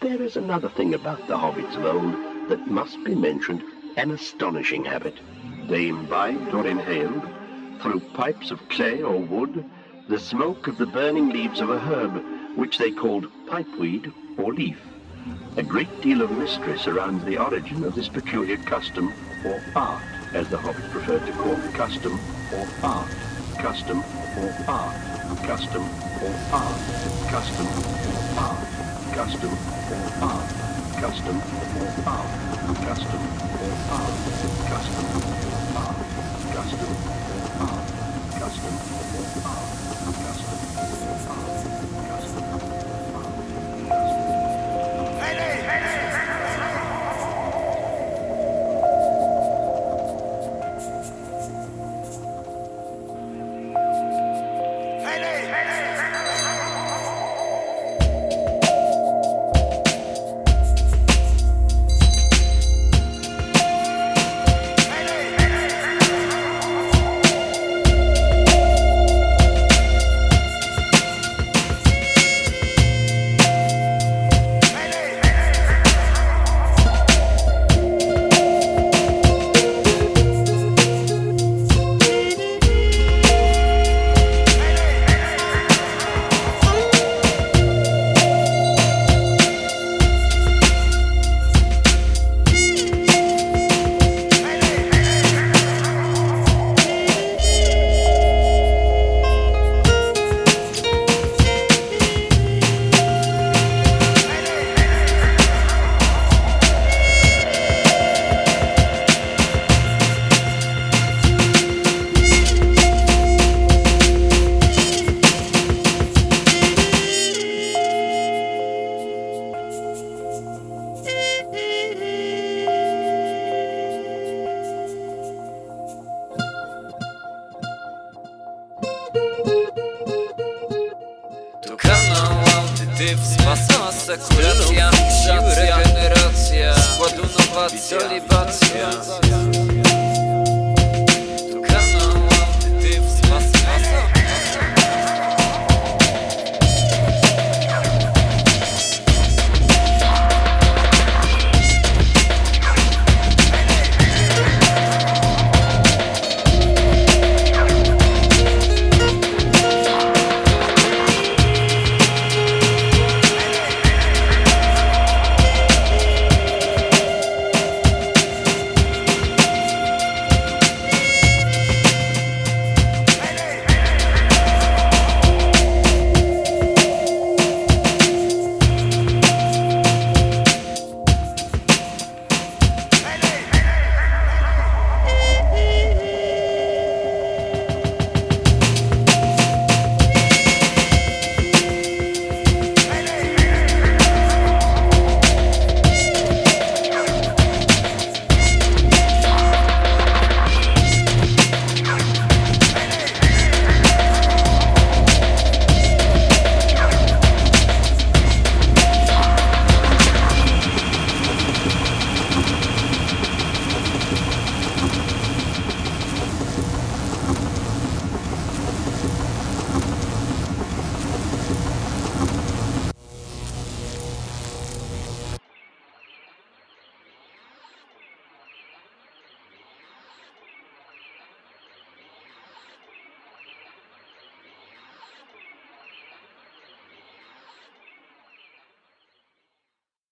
there is another thing about the hobbits of old that must be mentioned, an astonishing habit. They imbibed or inhaled, through pipes of clay or wood, the smoke of the burning leaves of a herb, which they called pipeweed or leaf. A great deal of mystery surrounds the origin of this peculiar custom or art, as the hobbits preferred to call the custom or art, custom or art, custom or art, custom or art, custom. Or art, custom. Or art, custom. Or art, custom. Or art, custom. Or art, custom. Or art, asekuracja regeneracja Składu nowacja. Libacja